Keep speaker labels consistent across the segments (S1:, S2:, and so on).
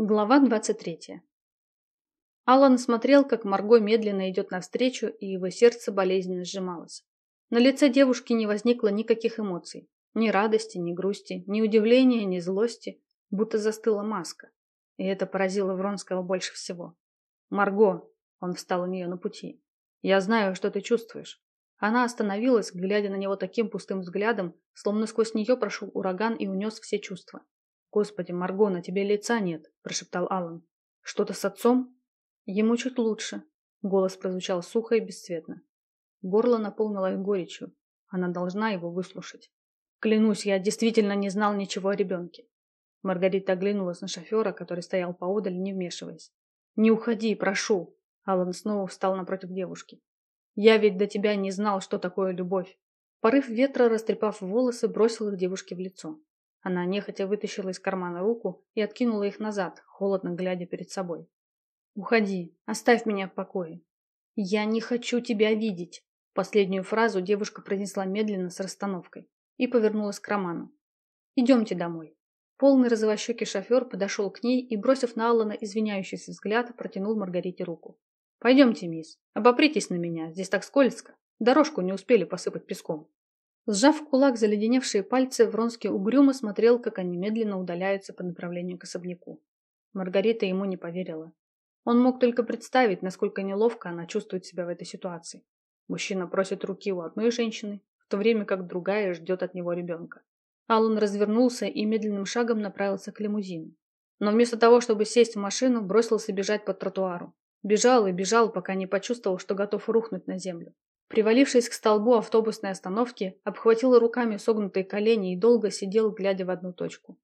S1: Глава 23. Алан смотрел, как Марго медленно идет навстречу, и его сердце болезненно сжималось. На лице девушки не возникло никаких эмоций. Ни радости, ни грусти, ни удивления, ни злости. Будто застыла маска. И это поразило Вронского больше всего. «Марго!» – он встал у нее на пути. «Я знаю, что ты чувствуешь». Она остановилась, глядя на него таким пустым взглядом, словно сквозь нее прошел ураган и унес все чувства. «Господи, Марго, на тебе лица нет», – прошептал Алан. «Что-то с отцом?» «Ему чуть лучше». Голос прозвучал сухо и бесцветно. Горло наполнилось горечью. Она должна его выслушать. «Клянусь, я действительно не знал ничего о ребенке». Маргарита оглянулась на шофера, который стоял поодаль, не вмешиваясь. «Не уходи, прошу!» Алан снова встал напротив девушки. «Я ведь до тебя не знал, что такое любовь». Порыв ветра, растрепав волосы, бросил их девушке в лицо. Она нехотя вытащила из кармана руку и откинула их назад, холодно глядя перед собой. «Уходи, оставь меня в покое». «Я не хочу тебя видеть», Последнюю фразу девушка произнесла медленно с расстановкой и повернулась к Роману. «Идемте домой». Полный розовощекий шофер подошел к ней и, бросив на Аллана извиняющийся взгляд, протянул Маргарите руку. «Пойдемте, мисс. Обопритесь на меня, здесь так скользко. Дорожку не успели посыпать песком». Сжав в кулак заледеневшие пальцы, Вронский угрюмо смотрел, как они медленно удаляются по направлению к особняку. Маргарита ему не поверила. Он мог только представить, насколько неловко она чувствует себя в этой ситуации. Мужчина просит руки у одной женщины, в то время как другая ждет от него ребенка. Аллан развернулся и медленным шагом направился к лимузину. Но вместо того, чтобы сесть в машину, бросился бежать по тротуару. Бежал и бежал, пока не почувствовал, что готов рухнуть на землю. Привалившись к столбу автобусной остановки, обхватил руками согнутые колени и долго сидел, глядя в одну точку.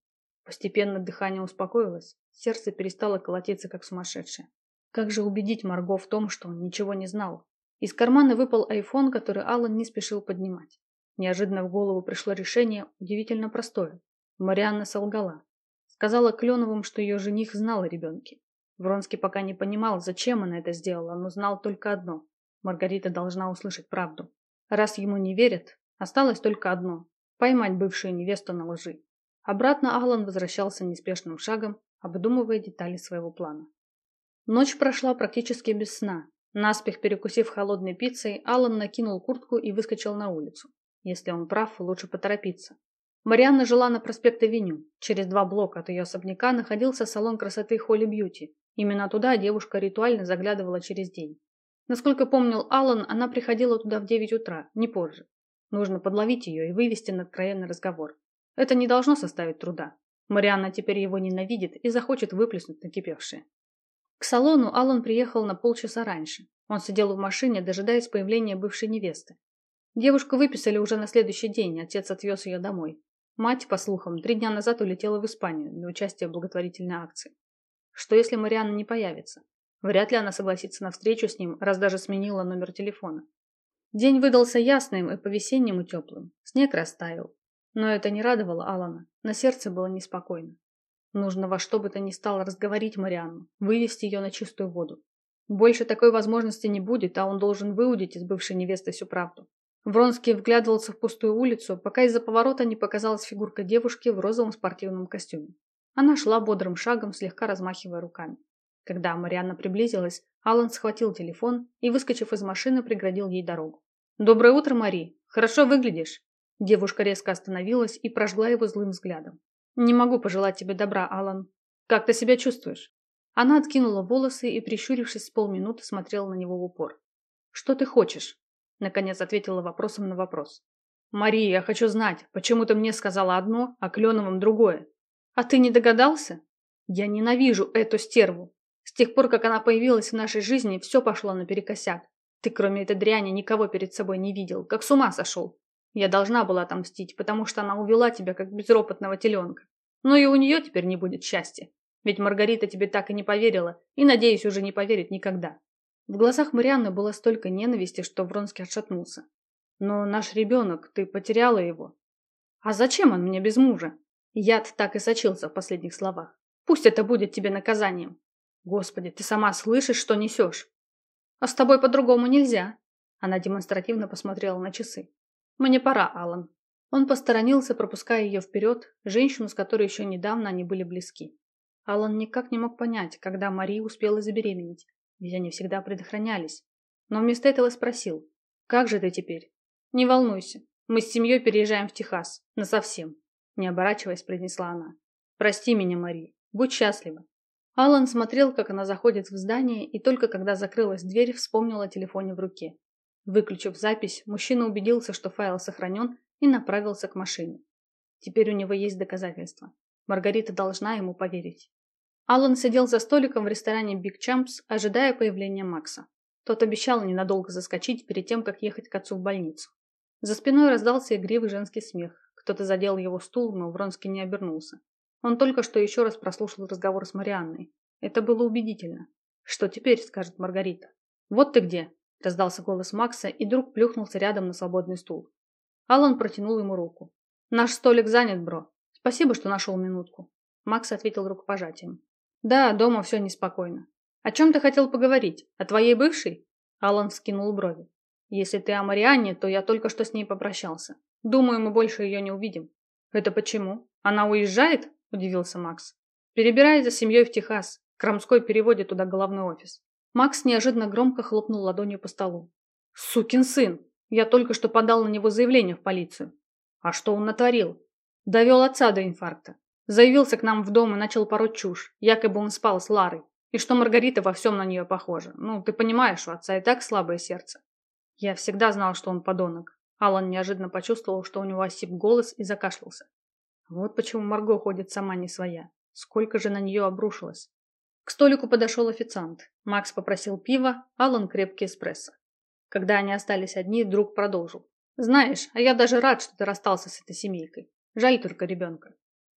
S1: Постепенно дыхание успокоилось, сердце перестало колотиться, как сумасшедшее. Как же убедить Марго в том, что он ничего не знал? Из кармана выпал айфон, который Аллан не спешил поднимать. Неожиданно в голову пришло решение удивительно простое. Марианна солгала. Сказала Кленовым, что ее жених знал о ребенке. Вронский пока не понимал, зачем она это сделала, но знал только одно. Маргарита должна услышать правду. Раз ему не верят, осталось только одно – поймать бывшую невесту на лжи. Обратно Аллан возвращался неспешным шагом, обдумывая детали своего плана. Ночь прошла практически без сна. Наспех перекусив холодной пиццей, Аллан накинул куртку и выскочил на улицу. Если он прав, лучше поторопиться. Марианна жила на проспекте Веню. Через два блока от ее особняка находился салон красоты Холли Бьюти. Именно туда девушка ритуально заглядывала через день. Насколько помнил Аллан, она приходила туда в 9 утра, не позже. Нужно подловить ее и вывести на откровенный разговор. Это не должно составить труда. Марианна теперь его ненавидит и захочет выплеснуть накипевшее. К салону Аллан приехал на полчаса раньше. Он сидел в машине, дожидаясь появления бывшей невесты. Девушку выписали уже на следующий день, отец отвез ее домой. Мать, по слухам, три дня назад улетела в Испанию для участия в благотворительной акции. Что если Марианна не появится? Вряд ли она согласится на встречу с ним, раз даже сменила номер телефона. День выдался ясным и по-весеннему теплым. Снег растаял. Но это не радовало Алана. На сердце было неспокойно. Нужно во что бы то ни стало разговорить Марианну, вывести ее на чистую воду. Больше такой возможности не будет, а он должен выудить из бывшей невесты всю правду. Вронский вглядывался в пустую улицу, пока из-за поворота не показалась фигурка девушки в розовом спортивном костюме. Она шла бодрым шагом, слегка размахивая руками. Когда Марианна приблизилась, Алан схватил телефон и, выскочив из машины, преградил ей дорогу. «Доброе утро, Мари! Хорошо выглядишь!» Девушка резко остановилась и прожгла его злым взглядом. «Не могу пожелать тебе добра, Алан. Как ты себя чувствуешь?» Она откинула волосы и, прищурившись с полминуты, смотрела на него в упор. «Что ты хочешь?» Наконец ответила вопросом на вопрос. «Мария, я хочу знать, почему ты мне сказала одно, а Кленовым другое?» «А ты не догадался?» «Я ненавижу эту стерву. С тех пор, как она появилась в нашей жизни, все пошло наперекосяк. Ты, кроме этой дряни, никого перед собой не видел, как с ума сошел. Я должна была отомстить, потому что она увела тебя, как безропотного теленка. Но и у нее теперь не будет счастья. Ведь Маргарита тебе так и не поверила, и, надеюсь, уже не поверит никогда. В глазах Марианны было столько ненависти, что Вронский отшатнулся. Но наш ребенок, ты потеряла его. А зачем он мне без мужа? Яд так и сочился в последних словах. Пусть это будет тебе наказанием. Господи, ты сама слышишь, что несешь? А с тобой по-другому нельзя. Она демонстративно посмотрела на часы. Мне пора, Алан. Он посторонился, пропуская ее вперед, женщину, с которой еще недавно они были близки. Алан никак не мог понять, когда Мари успела забеременеть, ведь они всегда предохранялись. Но вместо этого спросил, «Как же ты теперь?» «Не волнуйся, мы с семьей переезжаем в Техас. Насовсем», не оборачиваясь, произнесла она. «Прости меня, Мари. Будь счастлива». Алан смотрел, как она заходит в здание, и только когда закрылась дверь, вспомнил о телефоне в руке. Выключив запись, мужчина убедился, что файл сохранен, и направился к машине. Теперь у него есть доказательства. Маргарита должна ему поверить. Алан сидел за столиком в ресторане Big Champs, ожидая появления Макса. Тот обещал ненадолго заскочить перед тем, как ехать к отцу в больницу. За спиной раздался игривый женский смех. Кто-то задел его стул, но Вронский не обернулся. Он только что еще раз прослушал разговор с Марианной. Это было убедительно. «Что теперь?» – скажет Маргарита. «Вот ты где!» – раздался голос Макса, и друг плюхнулся рядом на свободный стул. Алан протянул ему руку. «Наш столик занят, бро. Спасибо, что нашел минутку». Макс ответил рукопожатием. «Да, дома все неспокойно. О чем ты хотел поговорить? О твоей бывшей?» Алан вскинул брови. «Если ты о Марианне, то я только что с ней попрощался. Думаю, мы больше ее не увидим». «Это почему? Она уезжает?» – удивился Макс. «Перебирает за семьей в Техас. Крамской переводит туда головной офис». Макс неожиданно громко хлопнул ладонью по столу. «Сукин сын! Я только что подал на него заявление в полицию. А что он натворил? Довел отца до инфаркта. Заявился к нам в дом и начал пороть чушь, якобы он спал с Ларой, и что Маргарита во всем на нее похожа. Ну, ты понимаешь, у отца и так слабое сердце. Я всегда знал, что он подонок. Алан неожиданно почувствовал, что у него осип голос и закашлялся. Вот почему Марго ходит сама не своя. Сколько же на нее обрушилось. К столику подошел официант. Макс попросил пива, Алан крепкий эспрессо. Когда они остались одни, друг продолжил. «Знаешь, а я даже рад, что ты расстался с этой семейкой. Жаль только ребенка».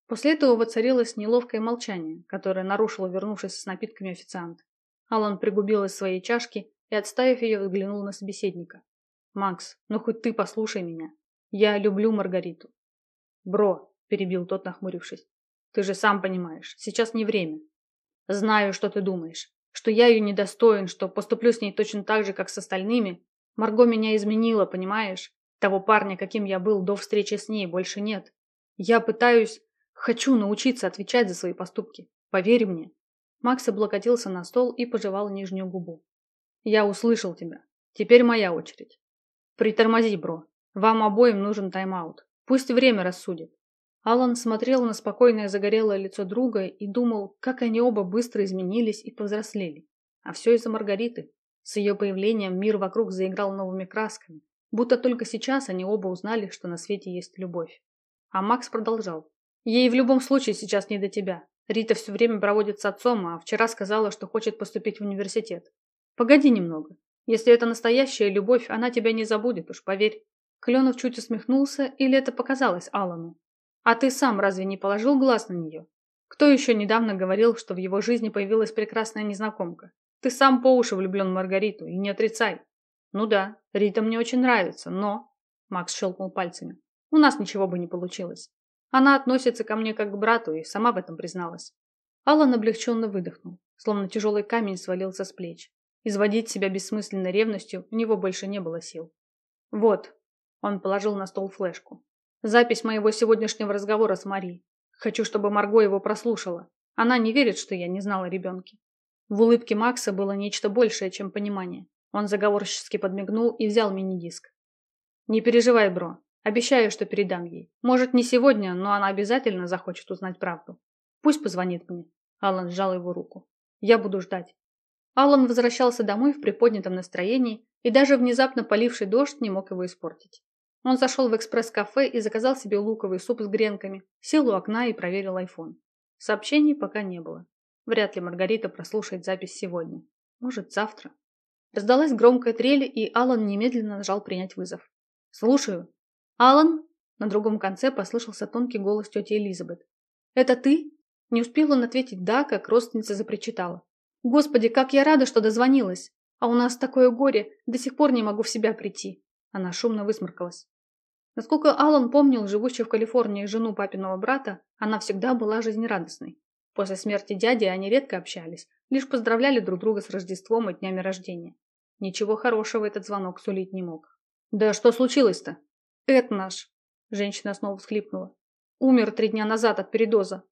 S1: После этого воцарилось неловкое молчание, которое нарушило вернувшийся с напитками официант. Алан пригубил из своей чашки и, отставив ее, взглянул на собеседника. «Макс, ну хоть ты послушай меня. Я люблю Маргариту». «Бро», – перебил тот, нахмурившись, – «ты же сам понимаешь, сейчас не время. Знаю, что ты думаешь, что я ее недостоин, что поступлю с ней точно так же, как с остальными, Марго меня изменила, понимаешь? Того парня, каким я был до встречи с ней, больше нет. Я пытаюсь, хочу научиться отвечать за свои поступки. Поверь мне. Макс облокотился на стол и пожевал нижнюю губу. Я услышал тебя. Теперь моя очередь. Притормози, бро. Вам обоим нужен тайм-аут. Пусть время рассудит. Алан смотрел на спокойное загорелое лицо друга и думал, как они оба быстро изменились и повзрослели. А все из-за Маргариты. С ее появлением мир вокруг заиграл новыми красками, будто только сейчас они оба узнали, что на свете есть любовь. А Макс продолжал. «Ей в любом случае сейчас не до тебя. Рита все время проводит с отцом, а вчера сказала, что хочет поступить в университет. Погоди немного. Если это настоящая любовь, она тебя не забудет, уж поверь». Кленов чуть усмехнулся, или это показалось Алану. «А ты сам разве не положил глаз на нее? Кто еще недавно говорил, что в его жизни появилась прекрасная незнакомка? Ты сам по уши влюблен в Маргариту, и не отрицай. Ну да, Рита мне очень нравится, но... Макс щелкнул пальцами. У нас ничего бы не получилось. Она относится ко мне как к брату и сама в этом призналась. Аллан облегченно выдохнул, словно тяжелый камень свалился с плеч. Изводить себя бессмысленной ревностью у него больше не было сил. Вот, он положил на стол флешку. Запись моего сегодняшнего разговора с Мари. Хочу, чтобы Марго его прослушала. Она не верит, что я не знала о ребенке. В улыбке Макса было нечто большее, чем понимание. Он заговорчески подмигнул и взял мини-диск. «Не переживай, бро. Обещаю, что передам ей. Может, не сегодня, но она обязательно захочет узнать правду. Пусть позвонит мне». Алан сжал его руку. «Я буду ждать». Алан возвращался домой в приподнятом настроении, и даже внезапно поливший дождь не мог его испортить. Он зашел в экспресс-кафе и заказал себе луковый суп с гренками, сел у окна и проверил айфон. Сообщений пока не было. Вряд ли Маргарита прослушает запись сегодня. Может, завтра. Раздалась громкая трель, и Алан немедленно нажал принять вызов. «Слушаю». «Алан?» На другом конце послышался тонкий голос тети Элизабет. «Это ты?» Не успел он ответить «да», как родственница запричитала. «Господи, как я рада, что дозвонилась! А у нас такое горе, до сих пор не могу в себя прийти!» Она шумно высморкалась. Насколько Алан помнил живущую в Калифорнии жену папиного брата, она всегда была жизнерадостной. После смерти дяди они редко общались, лишь поздравляли друг друга с Рождеством и днями рождения. Ничего хорошего этот звонок сулить не мог. «Да что случилось-то?» «Эд наш!» Женщина снова всхлипнула. «Умер три дня назад от передоза».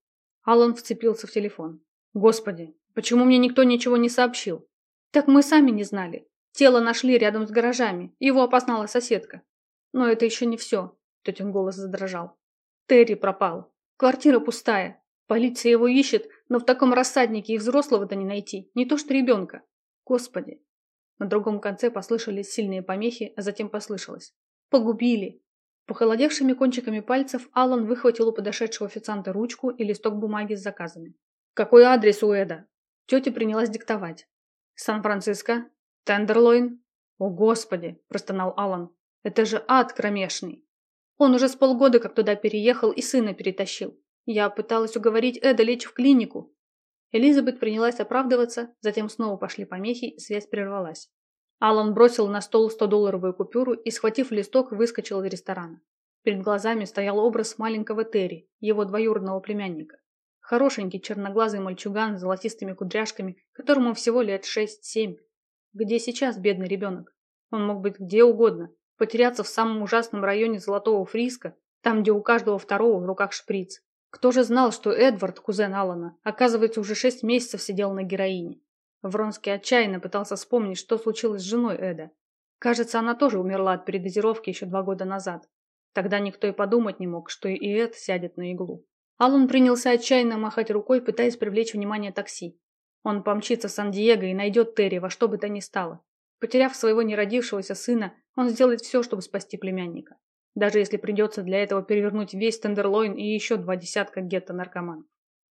S1: Алан вцепился в телефон. Господи, почему мне никто ничего не сообщил? Так мы сами не знали. Тело нашли рядом с гаражами. Его опознала соседка. Но это еще не все. Тетин голос задрожал. Терри пропал. Квартира пустая. Полиция его ищет, но в таком рассаднике и взрослого-то не найти. Не то что ребенка. Господи. На другом конце послышались сильные помехи, а затем послышалось. Погубили. Похолодевшими кончиками пальцев Алан выхватил у подошедшего официанта ручку и листок бумаги с заказами. «Какой адрес у Эда?» Тетя принялась диктовать. «Сан-Франциско? Тендерлойн?» «О, Господи!» – простонал Алан. «Это же ад кромешный!» Он уже с полгода как туда переехал и сына перетащил. Я пыталась уговорить Эда лечь в клинику. Элизабет принялась оправдываться, затем снова пошли помехи, и связь прервалась. Алан бросил на стол 100-долларовую купюру и, схватив листок, выскочил из ресторана. Перед глазами стоял образ маленького Терри, его двоюродного племянника. Хорошенький черноглазый мальчуган с золотистыми кудряшками, которому всего лет 6-7. Где сейчас бедный ребенок? Он мог быть где угодно. Потеряться в самом ужасном районе Золотого Фриска, там, где у каждого второго в руках шприц. Кто же знал, что Эдвард, кузен Алана, оказывается, уже шесть месяцев сидел на героине? Вронский отчаянно пытался вспомнить, что случилось с женой Эда. Кажется, она тоже умерла от передозировки еще два года назад. Тогда никто и подумать не мог, что и Эд сядет на иглу. Аллан принялся отчаянно махать рукой, пытаясь привлечь внимание такси. Он помчится в Сан-Диего и найдет Терри во что бы то ни стало. Потеряв своего неродившегося сына, он сделает все, чтобы спасти племянника. Даже если придется для этого перевернуть весь Тендерлойн и еще два десятка гетто-наркоманов.